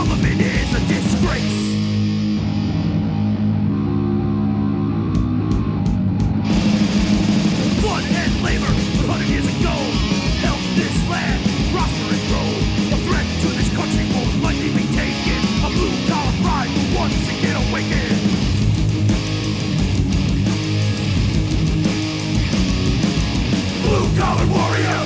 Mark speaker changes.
Speaker 1: government is a disgrace. Blood and labor, a hundred years ago, helped this land prosper and grow. Threat to this country won't lightly be taken. A blue collar pride will once again awaken. Blue collar warrior.